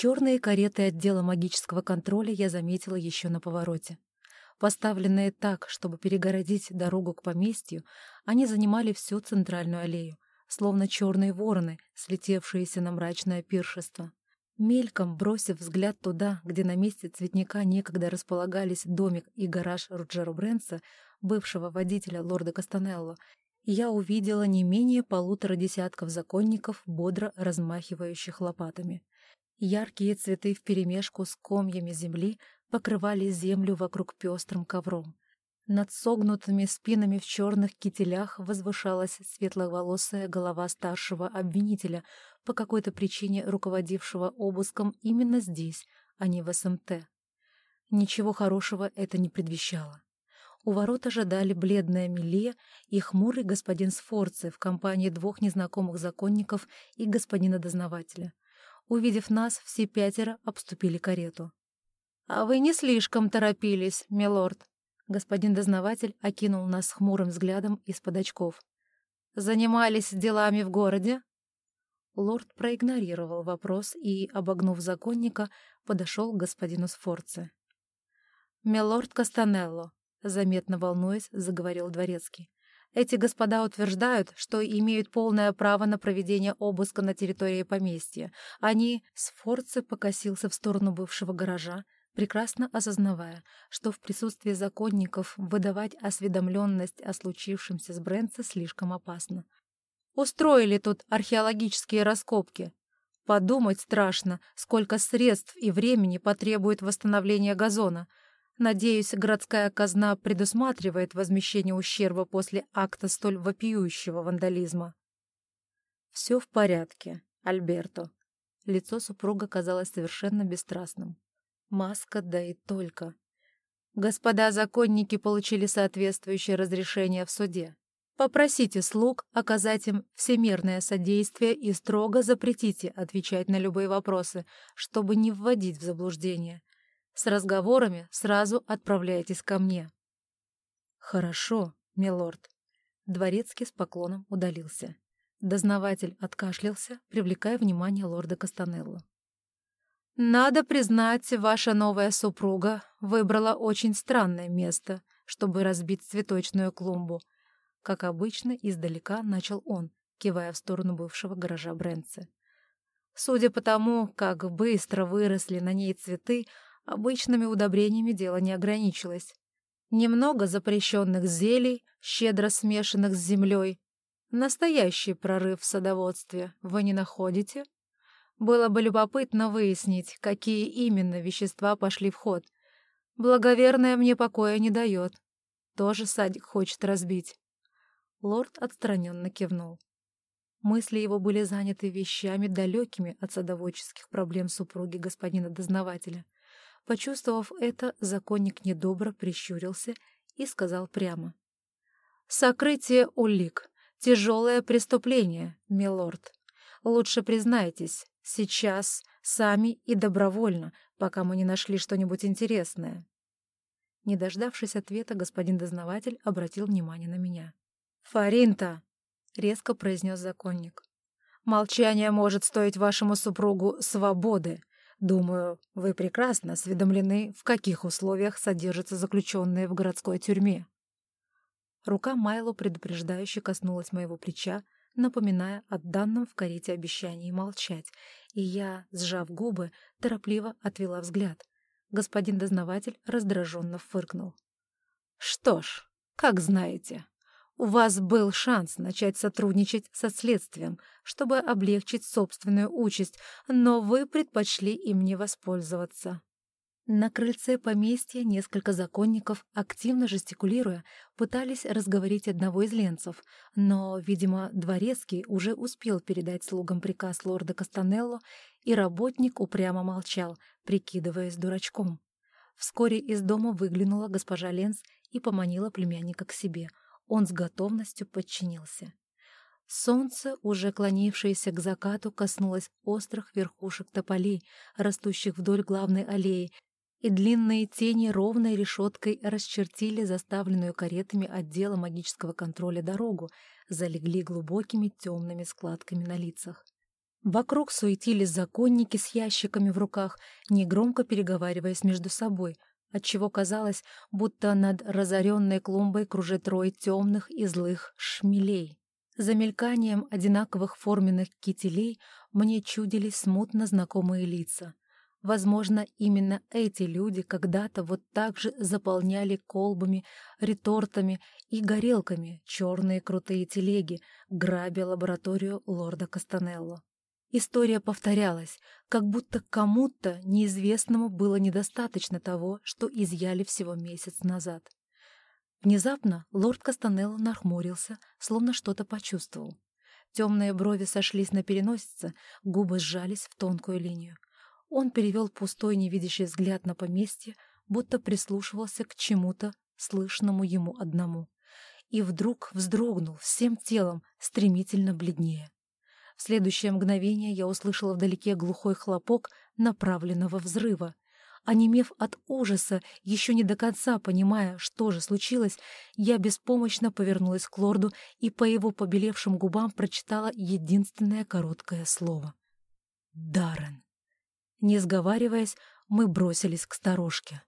Черные кареты отдела магического контроля я заметила еще на повороте. Поставленные так, чтобы перегородить дорогу к поместью, они занимали всю центральную аллею, словно черные вороны, слетевшиеся на мрачное пиршество. Мельком бросив взгляд туда, где на месте цветника некогда располагались домик и гараж Руджеро Брэнса, бывшего водителя лорда Кастанелло, я увидела не менее полутора десятков законников, бодро размахивающих лопатами. Яркие цветы вперемешку с комьями земли покрывали землю вокруг пестрым ковром. Над согнутыми спинами в черных кителях возвышалась светловолосая голова старшего обвинителя, по какой-то причине руководившего обыском именно здесь, а не в СМТ. Ничего хорошего это не предвещало. У ворот ожидали бледная Миле и хмурый господин Сфорце в компании двух незнакомых законников и господина дознавателя. Увидев нас, все пятеро обступили карету. «А вы не слишком торопились, милорд», — господин дознаватель окинул нас хмурым взглядом из-под очков. «Занимались делами в городе?» Лорд проигнорировал вопрос и, обогнув законника, подошел к господину Сфорце. «Милорд Кастанелло», — заметно волнуясь, заговорил дворецкий. Эти господа утверждают, что имеют полное право на проведение обыска на территории поместья. Они, Сфорцы покосился в сторону бывшего гаража, прекрасно осознавая, что в присутствии законников выдавать осведомленность о случившемся с Брэнса слишком опасно. Устроили тут археологические раскопки. Подумать страшно, сколько средств и времени потребует восстановление газона — Надеюсь, городская казна предусматривает возмещение ущерба после акта столь вопиющего вандализма. Все в порядке, Альберто. Лицо супруга казалось совершенно бесстрастным. Маска, да и только. Господа законники получили соответствующее разрешение в суде. Попросите слуг оказать им всемирное содействие и строго запретите отвечать на любые вопросы, чтобы не вводить в заблуждение. С разговорами сразу отправляйтесь ко мне». «Хорошо, милорд». Дворецкий с поклоном удалился. Дознаватель откашлялся, привлекая внимание лорда Кастанелло. «Надо признать, ваша новая супруга выбрала очень странное место, чтобы разбить цветочную клумбу. Как обычно, издалека начал он, кивая в сторону бывшего гаража Брэнца. Судя по тому, как быстро выросли на ней цветы, Обычными удобрениями дело не ограничилось. Немного запрещенных зелий, щедро смешанных с землей. Настоящий прорыв в садоводстве вы не находите? Было бы любопытно выяснить, какие именно вещества пошли в ход. Благоверная мне покоя не дает. Тоже садик хочет разбить. Лорд отстраненно кивнул. Мысли его были заняты вещами, далекими от садоводческих проблем супруги господина дознавателя — Почувствовав это, законник недобро прищурился и сказал прямо. «Сокрытие улик. Тяжелое преступление, милорд. Лучше признайтесь, сейчас, сами и добровольно, пока мы не нашли что-нибудь интересное». Не дождавшись ответа, господин дознаватель обратил внимание на меня. «Фаринта!» — резко произнес законник. «Молчание может стоить вашему супругу свободы. Думаю, вы прекрасно осведомлены, в каких условиях содержатся заключенные в городской тюрьме. Рука Майло предупреждающе коснулась моего плеча, напоминая о данном в карете обещании молчать, и я, сжав губы, торопливо отвела взгляд. Господин дознаватель раздраженно фыркнул. «Что ж, как знаете». У вас был шанс начать сотрудничать со следствием, чтобы облегчить собственную участь, но вы предпочли им не воспользоваться. На крыльце поместья несколько законников, активно жестикулируя, пытались разговорить одного из ленцев, но, видимо, дворецкий уже успел передать слугам приказ лорда Кастанелло, и работник упрямо молчал, прикидываясь дурачком. Вскоре из дома выглянула госпожа Ленц и поманила племянника к себе — он с готовностью подчинился. Солнце, уже клонившееся к закату, коснулось острых верхушек тополей, растущих вдоль главной аллеи, и длинные тени ровной решеткой расчертили заставленную каретами отдела магического контроля дорогу, залегли глубокими темными складками на лицах. Вокруг суетились законники с ящиками в руках, негромко переговариваясь между собой, отчего казалось, будто над разоренной клумбой кружит рой темных и злых шмелей. За мельканием одинаковых форменных кителей мне чудились смутно знакомые лица. Возможно, именно эти люди когда-то вот так же заполняли колбами, ретортами и горелками черные крутые телеги, грабя лабораторию лорда Кастанелло. История повторялась, как будто кому-то неизвестному было недостаточно того, что изъяли всего месяц назад. Внезапно лорд Кастанелло нахмурился, словно что-то почувствовал. Темные брови сошлись на переносице, губы сжались в тонкую линию. Он перевел пустой невидящий взгляд на поместье, будто прислушивался к чему-то, слышному ему одному. И вдруг вздрогнул всем телом, стремительно бледнее. В следующее мгновение я услышала вдалеке глухой хлопок направленного взрыва. Онемев от ужаса, еще не до конца понимая, что же случилось, я беспомощно повернулась к лорду и по его побелевшим губам прочитала единственное короткое слово. «Даррен». Не сговариваясь, мы бросились к сторожке.